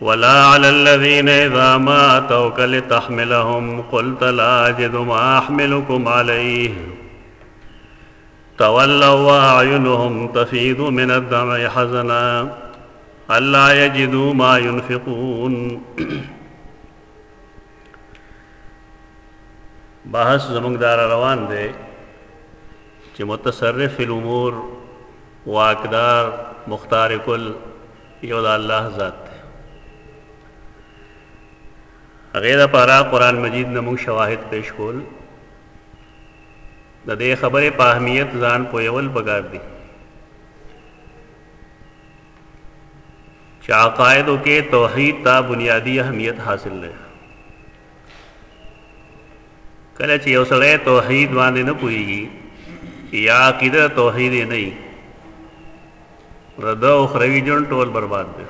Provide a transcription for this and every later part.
ولا على الذين إذا ما أتوك لتحملهم قلت لا أجد ما أحملكم عليه تولوا أعينهم تفيض من الدمع حزنا الا يجدوا ما ينفقون بحث زمنګ دار روان دی چې متصرف الامور واقدار مختار کل یو د الله ذات دی. هغې لپاره قرآن مجید نه موږ شواهد پیش کول د دې خبرې په اهمیت ځان پویول پکار دي چې عقایدو کې توحید ته بنیادی اهمیت حاصل دی کله چې یو سړی توحید باندې نه پوهیږي یا عقیده توحید نه د ده اخروي ژوند ټول برباد دی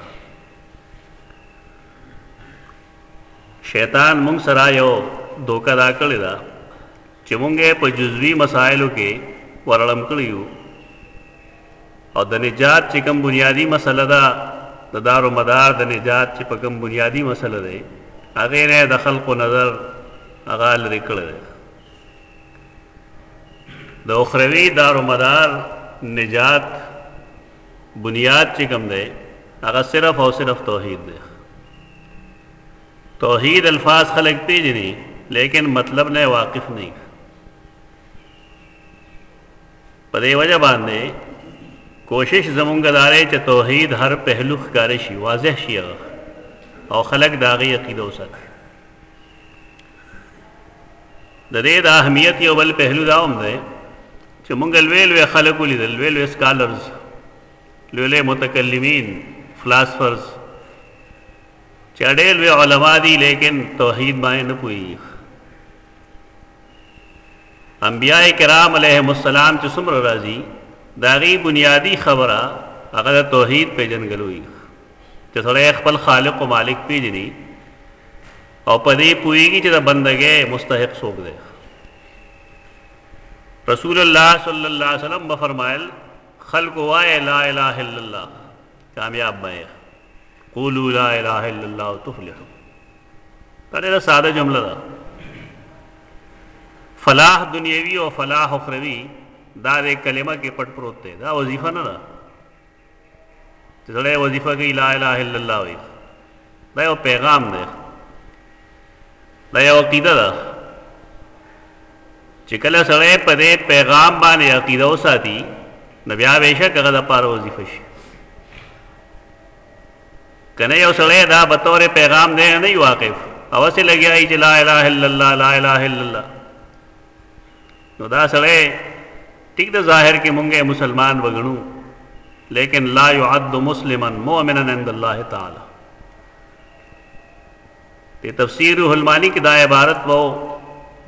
شیطان مونږ سره یو دوکه دا کړې ده چې مونږ یې په جزوي مسایلو کې ورړم کړی یو او د نجات چې کوم بنیادی مسله ده د دارو مدار د نجات چې په کوم بنیادی مسله ده هغه نه د خلقو نظر هغه لري کړی د اخروي دار و مدار نجات بنیاد چې کوم دی هغه صرف او صرف توحید دی توحید الفاظ خلق پیژني لیکن مطلب نه واقف نه په دې وجه باندې کوشش زمونږ دارې چې توحید هر پهلو ښکار شي واضح شي او خلک داغي عقیده وساتي د دې د اهمیت یو بل پهلو دا هم دی چې مونږ لوی لوی خلک ولیدل لوی لوی سکالرز لوی لوی متکلمین فلاسفرز چې ډېر لوی علما دي لیکن توحید باندې نه پوهیږي انبیاء کرام علیهم السلام چې څومره راځي دا غي بنیادی خبره هغه د توحید پیژنګلوي چې سره خپل خالق او مالک پیژني او په دې پوهیږي چې د بندګۍ مستحق څوک دی رسول الله صلی الله علیه وسلم به فرمایل خلق وای لا اله الا الله کامیاب به قولوا لا اله الا الله تفلحوا دا ډېره ساده جمله ده فلاح دنیوي او فلاح اخروی دا د کلمه کې پټ پروت دی دا وظیفه نه ده چې سړی وظیفه کوي لا اله الا الله وایي دا یو پیغام دی دا یو عقیده ده چې کله سړی په دې پیغام باندې عقیده وساتي نو بیا بېشک هغه د پاره وظیفه شي کنه یو سړی دا به طور پیغام دی نه واقف اوسې لګیایي چې لا اله الا الله لا اله الا الله نو دا سړی ټیک د ظاهر کې مونږه مسلمان وګڼو لیکن لا يعد مسلما مؤمنا عند الله تعالی په تفسیر روح المانی کې دا عبارت وو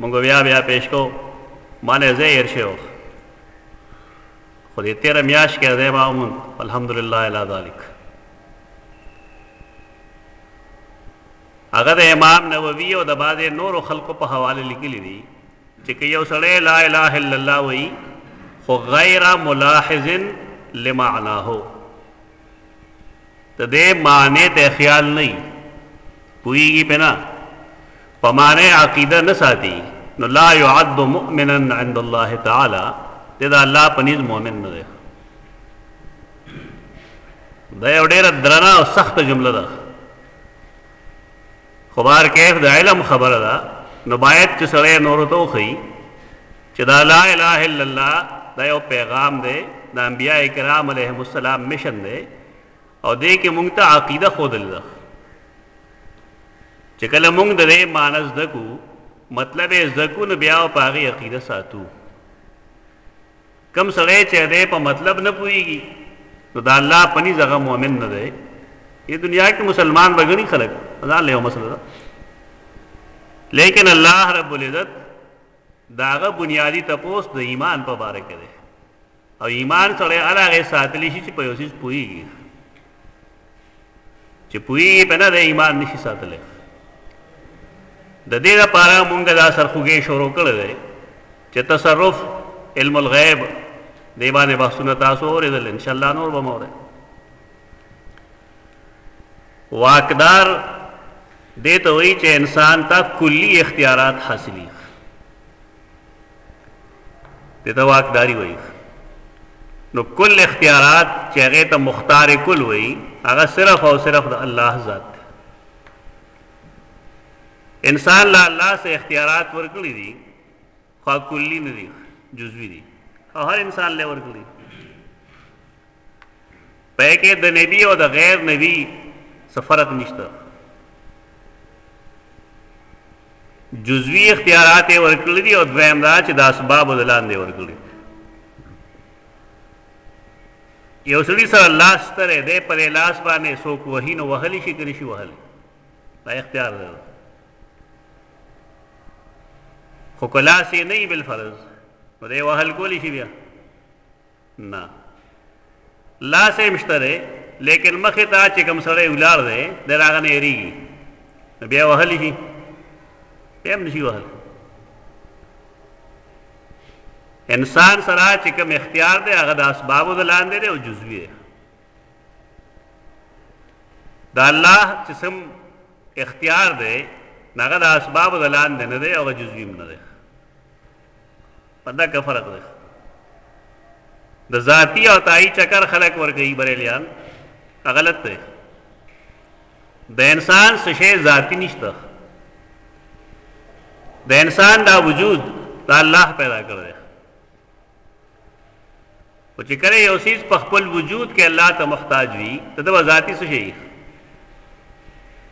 مونږ بیا بیا پیش کو مال زه ير شو خو دې تیر میاش کې زه ما مون الحمدلله الا ذلک هغه د امام نووي او د بعضې نورو خلکو په حواله لیکلي دي چې که یو سړی لا اله الا الله وایي خو غیر ملاحظ لمعناه ته دې معنی ته خیال نه پویږي پنا په معنی عقیده نه ساتي نو لا يعد مؤمنا عند الله تعالی دې دا الله پنيز مؤمن نه دی دا یو ډیره درنه او سخته جمله ده خو بهر کیف د علم خبره ده نو باید چې سړی نورو ته وښيي چې دا لا اله الا الله دا یو پیغام دی د انبیاء کرام علیهم السلام مشن دی او دې کې مونږ ته عقیده خودل ده چې کله مونږ د دې معنی زده کو مطلب یې زده کو نو بیا په هغې عقیده ساتو کوم سړی چې دی په مطلب نه پوهیږي نو دا الله په نيز هغه مؤمن نه دی دې دنیا کې مسلمان بغني خلک ځان له مسله ده لیکن الله رب العزت داغه بنیادی تپوس د ایمان په باره کې دی او ایمان سره علاوه ساتلی شي چې په یوسیس پوي چې پوهیږي په نه د ایمان نشي ساتلی د دې لپاره مونږ دا سرخوږی شروع کړی دی چې تصرف علم الغیب دی باندې بحثونه تاسو اورېدل ان شاء الله نور به مو اورئ واکدار دې ته وایي چې انسان ته کلی اختیارات حاصلي دی ته واکداری وایي نو کل اختیارات چې هغه ته مختار کل وایي هغه صرف او صرف د الله ذات دی انسان لا الله سه اختیارات ورکړي دي خو کلی نه دي جزوی دي او هر انسان له ورکړي په کې د نبی او د غیر نبی څه فرق نشته جزوی اختیارات ورکړي دي او دویم دا چې د اسباب د لاندې ورکړي یو سړي سره لاس ترې دې پر لاس باندې څوک وهینو وهلی شي کړی شي وهلی دا اختیار دی خو کلاس یې نه بل فرض نو دې وهل کولی شي بیا نه لاس یې مشته دی لیکن مخې ته چې کوم سړی ولاړ دی دی د هغه نه یېرېږي نو بیا وهلی شي بیا هم نشي وهلی انسان سره چې کوم اختیار دی هغه د اسبابو د لاندې دی او جزوي دی د الله چې سم اختیار دی هغه د اسبابو د لاندې نه دی او جزوي هم نه دی په دکه فرق ده د ذاتی او تایی چکر خلق ورګی بریلیان غلط ده د انسان سشه ذاتی نشته د انسان دا وجود دا الله پیدا کړی خو چې کله یو څیز په خپل وجود کې الله ته محتاج وي ته د ذاتی څه شي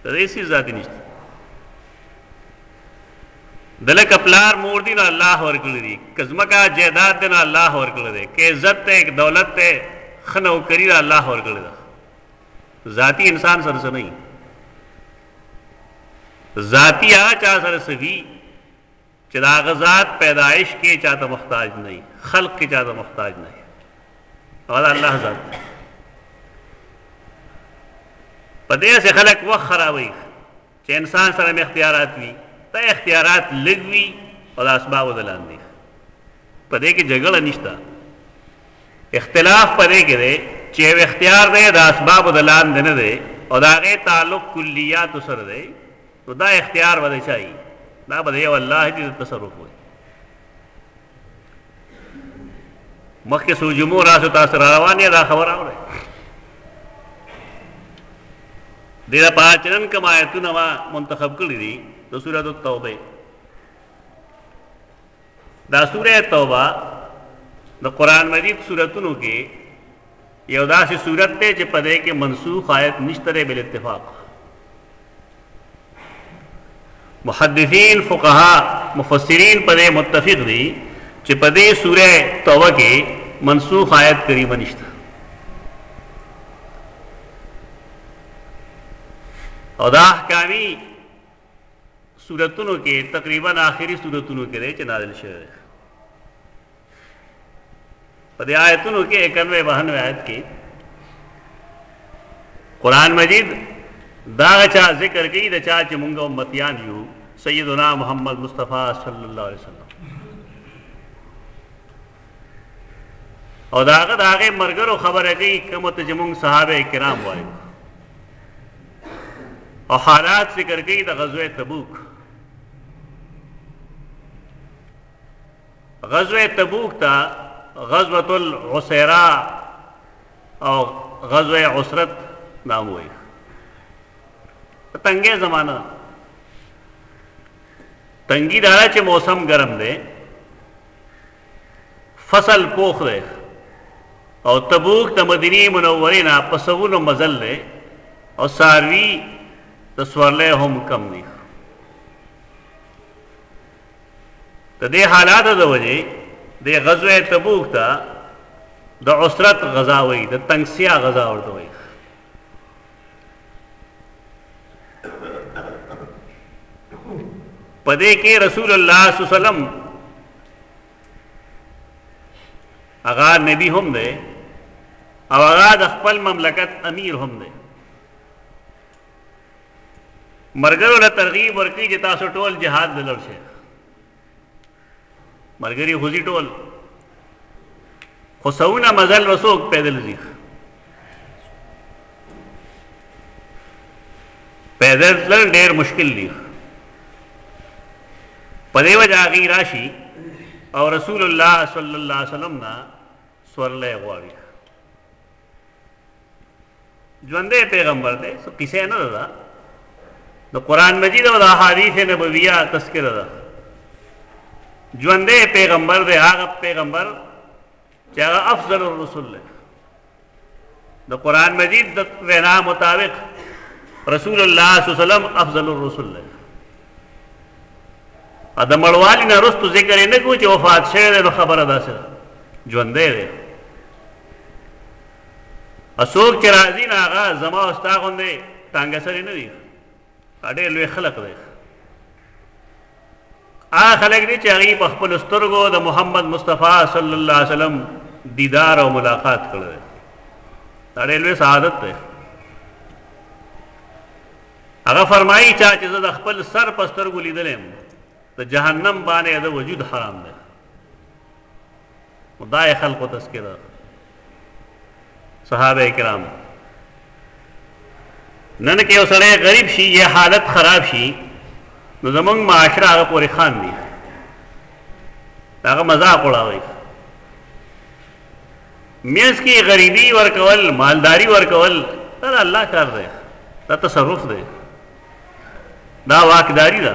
ته د هیڅ ذاتی نشته دلک پلار مور دی نو الله ورکړي دي کزمکا جیداد دی نو الله ورکړي دي کې عزت ته یک دولت ته خنو کری دا الله ورکړي ده ذاتی انسان سره څه نه ذاتی هغه چا سره سوي چې د هغه ذات پیدایش کې چاته محتاج نه وي خلق کې چاته محتاج نه وي هغه د الله ذات دی په دې سره خلک وخت خرابوي چې انسان سره مې اختیارات وي دا اختیارات لږ وي او د اسبابو د لاندې په دې کې جګړه نشته اختلاف په دې کې دی چې یو اختیار دی د اسبابو د لاندې نه دی او د هغې تعلق کلیاتو سره دی نو دا اختیار به د چا وي دا به د یو الله دې تصرف وي مخکې سو جمهور راځو تاسو را روانې دا خبره اورئ دې دا پاترن کوم آیتونه ما منتخب کړی دي د سورۃ التوبه دا سوره توبه د قران مجید سورتونو کې یو داسې صورت دی چې په دې کې منسوخ آیت نشته دی بل اتفاق محدثین فقها مفسرین په دې متفق دي چې په دې سوره توبه کې منسوخ آیت قریب نشته او دا احکامی سورتونو کې تقریبا آخري سورتونو کې دی چې نازل شوی دی په دې آیتونو کې 91 92 آیت کې قران مجید دا چا ذکر کوي دا چا چې مونږه امتیان یو سیدنا محمد مصطفی صلی الله علیه وسلم او دا هغه د هغه مرګرو خبره کوي کوم ته چې موږ صحابه کرام وایو او حالات ذکر کوي د غزوه تبوک غزوه تبوک ته غزوه العسیرا او غزوه عسرت نام وایي تنګه زمانہ تنګي دا چې موسم ګرم دی فصل پوخ دی او تبوک د مدینې منورې نه په سوونو مزل دی او څاروي د سورلۍ هم کم دي د دې حالاتو د وجې د غزوه تبوک ته د عسرت غزا وایي د تنګسیا غزا ورته وایي پدې کې رسول الله صلی الله علیه وسلم هغه نبی هم دی او هغه د خپل مملکت امیر هم دی مرګرو له ترغیب ورکړي چې تاسو ټول جهاد دلر شئ ملګری خوځي ټول خو سونه مزل وسوک پیدل ځي پیدل تلل ډیر مشکل دي په دې وجه هغه راشي او رسول الله صلی الله علیه وسلم نه سورلې غواړي ژوندې پیغمبر دی څه قصه نه ده د قران مجید او د احادیث نبویه تذکرہ ده ژوندې پیغمبر دی هغه پیغمبر چې هغه افضل الرسل دی د قران مجید د وینا مطابق رسول الله صلی الله علیه وسلم افضل الرسل دی ا د مړوالي نه رستو ذکر نه کو چې وفات شوی دی خبره ده سره ژوندې دی اسوک چې راځي نه هغه زما او ستا غوندې تنګ سري نه دي ډېر لوی خلق دی هغه خلک دي چې هغوی په خپلو سترګو د محمد مصطفی صلی الله علیه وسلم دیدار او ملاقات کړی دا ډېر لوی سعادت دی هغه فرمایي چا چې زه د خپل سر په سترګو لیدلی یم د جهنم باندې د وجود حرام دی دا یې خلکو تذکره صحابه کرام نن کې یو سړی غریب شي یا حالت خراب شي نو زمونږ معاشره هغه پورې خان دي هغه مذاق وړاوي میز کې غریبي ورکول مالداری ورکول دا الله کار دی دا تصرف دی دا واکداری ده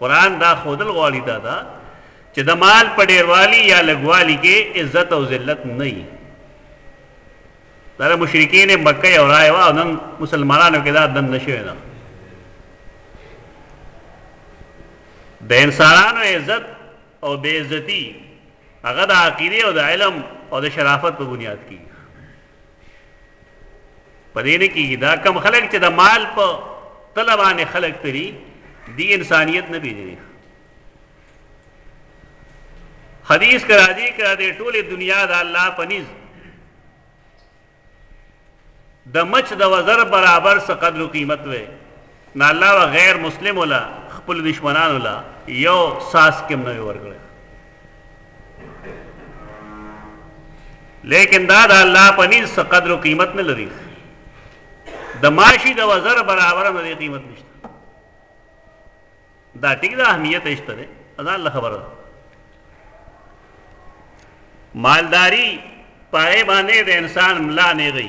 قرآن دا ښودل غواړي دا ده چې د مال په ډیروالي یا لږوالي کې عزت او ذلت نه وي دا د مشرکین مکه یو رایه وه او نن مسلمانانو کې دا دنده شوې ده د انسانانو عزت او بې عزتي هغه د عقیده او د علم او د شرافت په بنیاد کې په دې نه کېږي دا کم خلک چې د مال په تله باندې خلک تري دی انسانیت نه پیژني حدیث کرا دی کرا دی ټوله دنیا د الله پنیز د مچ د وزر برابر څه قدر قیمت وي نه الله به غیر مسلمو له خپلو دښمنانو له یو څاڅکي هم نه وي ورکړی لیکن دا د الله په نيز څه قدر او قیمت نه لري د ماشي د وزر برابر نه دی قیمت نشته دا ټیک دا اهمیت اشته ده دا الله خبره ده مالداری پای باندې د انسان ملا نه غي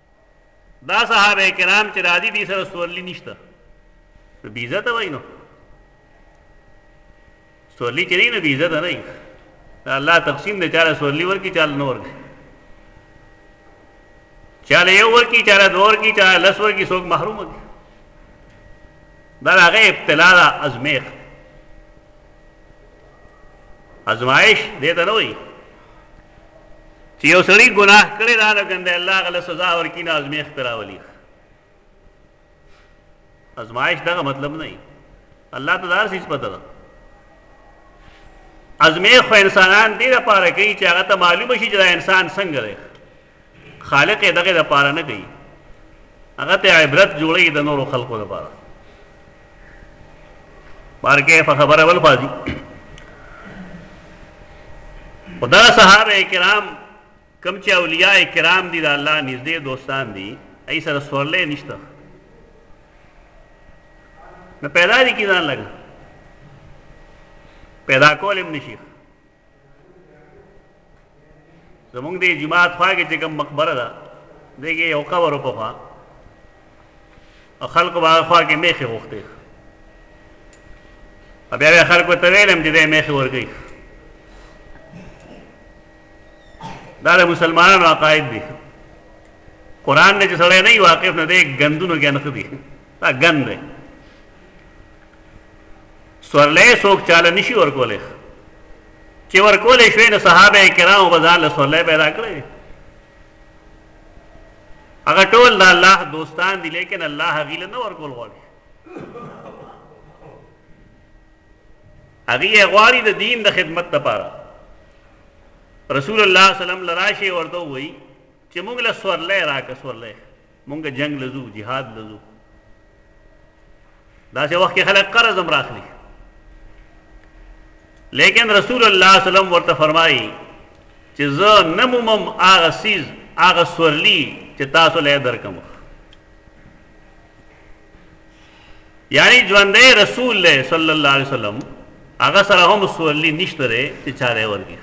دا صحابه کرام چې راځي دي سره سورلی نشته نو بی عزت وای نو سورلی چې نه نو بی عزت نه دا الله تقسیم دی چاله سورلی ورکی چاله نور کی چاله یو ورکی چاله دور کی چاله لس ورکی څوک محروم کی دا هغه ابتلا ده ازمیخ ازمایش دې ته نه وایي چې یو سړی ګناه کړی دا نو کنده الله غله سزا ورکړي نه ازمیښت راولي ازمایش دغه مطلب نه دی الله ته دار څه پته ده ازمیښت خو انسانان دې لپاره کوي چې هغه ته معلومه شي چې دا انسان څنګه دی خالق یې دغه لپاره نه کوي هغه ته عبرت جوړوي د نورو خلکو لپاره بارکه په خبره ول فاضي خدا صحابه کرام کم چې اولیاء کرام دي د الله نږدې دوستان دي ای سره سورلې نشته نه پیدا دي کی ځان لګ پیدا کول هم نشي زمونږ د جماعت خوا کې چې کوم مقبره ده دغه یو قبر په خوا او خلکو به خوا کې میخې غوښتې بیا بیا خلکو ته ویلم چې دی میخې ورګي دا د مسلمانانو عقاید دي قرآن نه چې سړی نه واقف نه دی ګندونو کې نخ دي دا ګن دی سورلې څوک چاله نشي ورکولې چې ورکولې شوې نو صحابه کرام به ځان له سورلې پیدا کړې هغه ټول د الله دوستان دي لیکن الله غیله نه ورکول غواړي هغه یې غواړي د دین د خدمت لپاره رسول الله صلی الله علیه وسلم لراشي ورته وایي چې موږ له سورلې راکه سورلې مونږ جنګ له ځو جهاد له ځو داسې وخت کې خلک قرض هم راخلي لیکن رسول الله صلی الله علیه وسلم ورته فرمایي چې زه نه مومم هغه سیز هغه سورلی چې تاسو له درکم یعنی ژوندې رسول الله صلی الله علیه وسلم هغه سره هم سورلی نشته چې چاره ورګي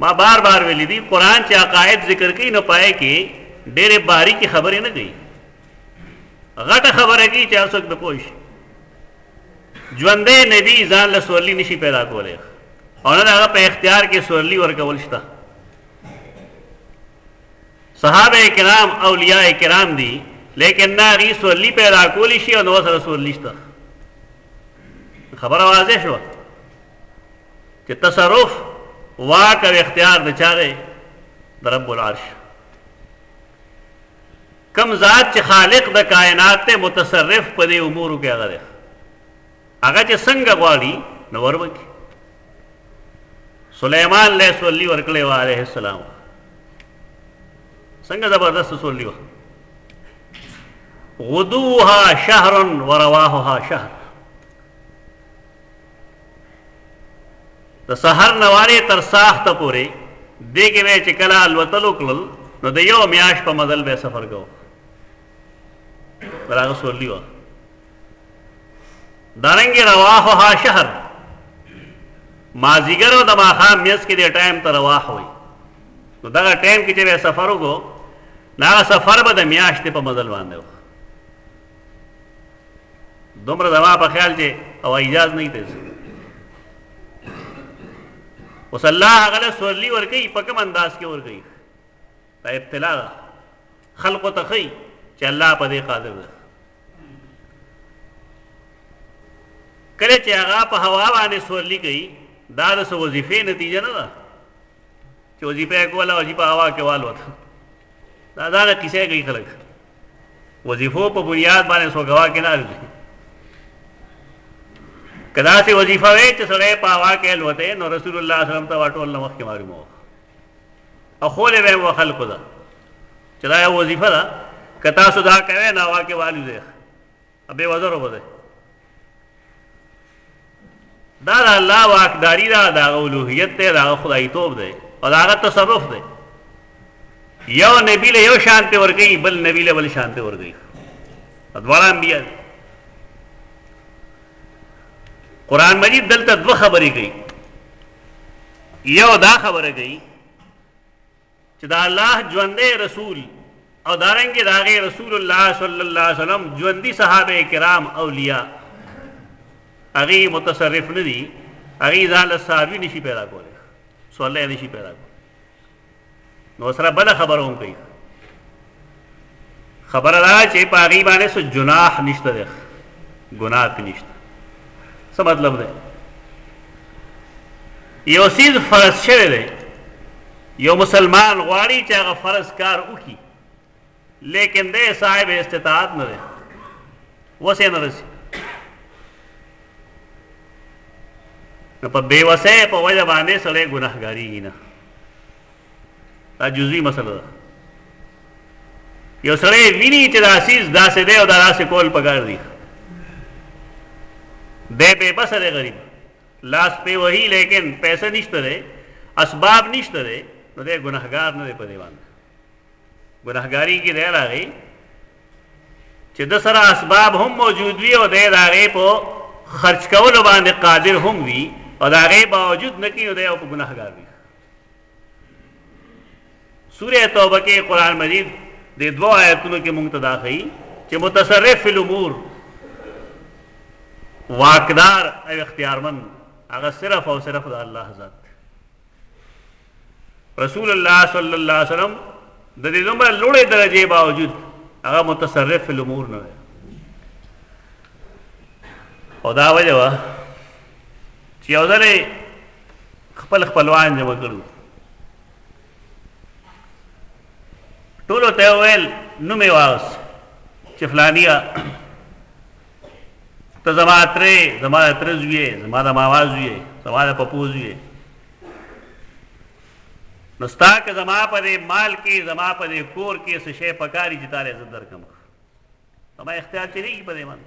ما بار بار ویلي دي قرآن چې عقاید ذکر کوي نو پای کې ډېرې باریکې خبرې نه کوي غټه خبره کوي چې هر څوک به پوه شي ژوندی نبی ځان له سورلي نشي پیدا کولی او نه د هغه په اختیار کې سورلي ورکول شته صحابه کرام اولیاء کرام دي لیکن نه هغوی سورلي پیدا کولی شي او نو سره سورلي شته خبره واضح شوه چې تصرف واک او اختیار د چا دی د رب العرش کم ذات چې خالق د کائنات ته متصرف په دې امورو کې هغه دی هغه چې څنګه غواړي نو وربکي سليمان له سولي ورکړې و عليه السلام څنګه زبردست سولي و غدوها شهر ورواهها شهر د سحر نه وارې تر ساخته پورې دې کې به چې کله الوتل وکړل نو د یو میاش په مزل به سفر کوو براغه سورلی و دارنګ رواه ها شهر مازیګر او د ماخام میس کې د ټایم ته رواه وي نو دا ټایم کې چې سفر وکړو دا سفر به د میاشتې په مزل باندې و دومره زما په خیال چې او اجازه نه دی اوس الله هغه سورلی ورګي په کوم انداز کې ورګي دا ابتلا ده خلق ته خي چې الله په دې قادر ده کله چې هغه په هوا باندې سورلی کوي دا د وظیفې نتیجه نه ده چې وظیفه یې کوله او جي په هوا کې والوت دا دغه کیسې کوي خلک وظیفو په بنیاد باندې څوک هوا کې نه الوزي که داسې وظیفه وی چې سړی په هوا کې الوته نو رسول الله صلی الله علیه وسلم ته واټول نه مخکې معلومه وه او خولې به یې خلکو ده چې دا یو وظیفه ده که تاسو دا کوئ نو هوا کې والوځئ به وزرو بده دا د الله واکداری دا د اولوهیت ته د خدای توب دی او دا غت تصرف دی یو نبی له یو شان ته ورګي بل نبی له بل شان ته ورګي ادوارا انبیاء قران مجید دلته دوه خبرې کوي یو دا خبره کوي چې د الله ژوندی رسول او دارنګه داغه رسول الله صلی الله علیه وسلم ژوندۍ صحابه کرام اولیاء هغه متصرف نه دي هغه ځاله صحابي نشي پیدا کولی صلی نشي پیدا کولی نو سره بل خبروم کوي خبره دا چې په هغې باندې څه جناح نشته دی ګناه پې نشته څه مطلب دی یو څیز فرض شوی دی یو مسلمان غواړي چې هغه فرض کار وکړي لیکن دی صاحب استطاعت نه دی اوس یې نه رسي نو په بېوسۍ په وجه باندې سړی ګناهګارېږي نه دا جزوی مسله ده یو سړی ویني چې دا سیز داسې دی او دا داسې کول پکار دي دی بې بسه دی غریب لاس پې وهي لیکن پیسه نشته دی اسباب نشته دی نو دی ګناهګار نه دی په دې باندې ګناهګاري کې دی راغی چې د سره اسباب هم موجود وي او دی د هغې په خرج کولو باندې قادر هم وي او د هغې باوجود نه کوي نو دی او په ګناهګار وي سوره توبه کې قران مجید د دوه آیتونو کې مونږ ته دا ښيي چې متصرف فی الامور واقدار او اختیارمن هغه صرف او صرف د الله ذات رسول الله صلی الله علیه وسلم د دې دومره لوړې درجه باوجود هغه متصرف فی الامور نه او دا وجه وا چې یو ځلې خپل خپلوان جمع کړو ټولو ته ویل نوم یې واوس چې فلانیه ته زما ترې زما د تره زوی یې زما د ماما زوی یې زما د پپو زوی یې نو ستا که زما په دې مال کې زما په دې کور کې څه شی پکاري چې تاله زه درکم زما اختیار چي نه په دې باندې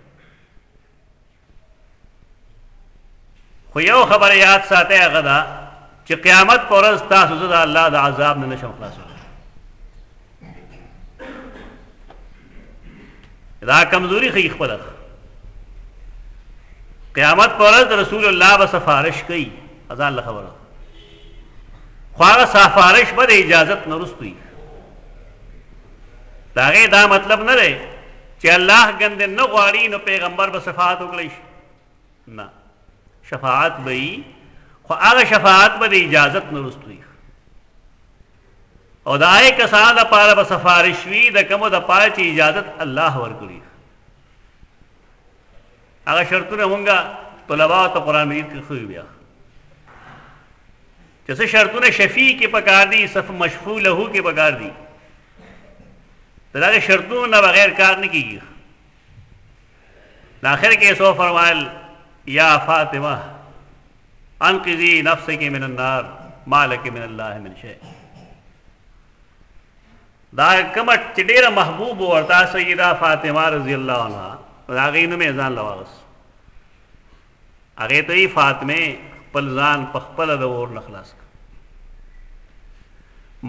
خو یو خبره یاد ساتئ هغه دا چې قیامت پر ورځ تاسو زه د الله د عذاب نه نشم خلاصولی دا کمزوري خي خپل قیامت پر ورځ رسول الله به سفارش کوي ازان له خبره خو هغه سفارش به اجازه نه رسوي د هغې دا مطلب نه دی چې الله ګند نه غواړي نو پیغمبر به شفاعت وکړي شي نه شفاعت به وي خو هغه شفاعت به د اجازت نه وروسته وي او د هغه کسانو لپاره به سفارش وي د کومو لپاره چې اجازت الله ورکړي هغه شرطونه مونږه طلباو ته قرآن مجید کې خوی بیا چې څه شرطونه شفیع کې پکار دي صف مشفوع له کې پکار دي تر هغه شرطونو نه بغیر کار نه کیږي د اخر کې سو فرمایل یا فاطمه انقذی نفسک من النار مالک من الله من شیء دا کومه چې ډیره محبوب ورته سیده فاطمه رضی الله عنها دا هغې نوم یې ځان له واغست هغې ته یې فاطمه خپل ځان په خپله د اور نه خلاص کړ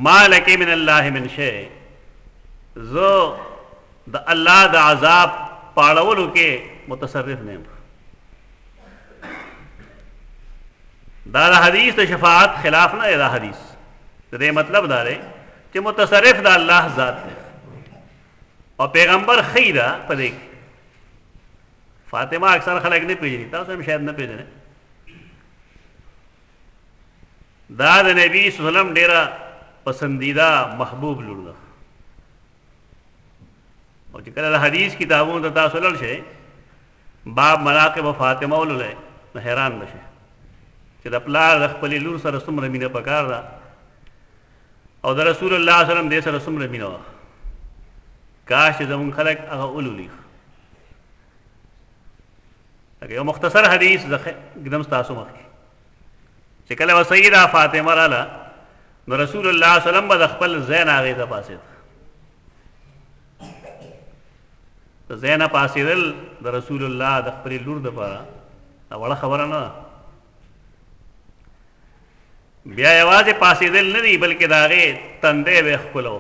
ما لکې من الله من شی زه د الله د عذاب پاړولو کې متصرف نه یم دا د حدیث د شفاعت خلاف نه دی دا حدیث د دې مطلب دا دی چې متصرف د الله ذات دی او پیغمبر خیره په دې فاطمه اکثر خلک نه پیژني تاسو هم شاید نه پیژنئ دا د نبی صلی الله علیه وسلم ډیره پسندیده محبوب لور ده او چې کله د حدیث کتابونو ته تاسو لړ شئ باب مناقب فاطمه ولولئ نو حیران به شئ چې د پلار د خپلې لور سره څومره مینه پکار ده او د رسول الله صلی الله علیه وسلم دې سره څومره مینه وه کاش چې زمونږ خلک هغه ولولي لکه یو مختصر حدیث د ګدم تاسو مخ کې چې کله وسیده فاطمه رااله نو رسول الله صلی الله علیه وسلم د خپل زین هغه ته پاسید د ځای نه پاڅېدل د رسول الله د خپلې لور دپاره دا وړه خبره نه ده بیا یوازې پاڅېدل نه دي بلکې د هغې تندی به یې ښکلو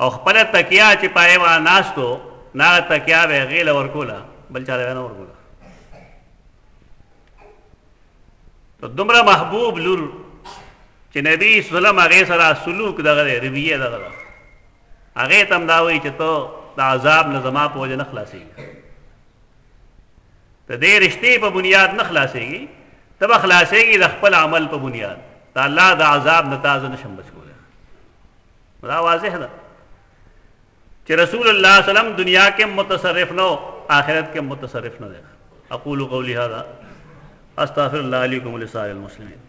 او خپله تکیه چې په هغې باندې ناست و نه هغه تکیه به یې هغې له ورکوله بل چا له نه ورکوله نو دومره محبوب لور چې نبی سلام هغه سره سلوک دغه رویه دغه هغه تم دا وی چې ته د عذاب نه زما په وجه نه خلاصېږي ته دې رښتې په بنیاد نه خلاصېږي ته به خلاصېږي د خپل عمل په بنیاد ته الله د عذاب نه تازه نشم بچ کولی دا واضح ده چې رسول الله صلی الله علیه وسلم دنیا کې متصرف نو آخرت کې متصرف نه دی اقول قولی هذا استغفر الله علیکم ولسائر المسلمین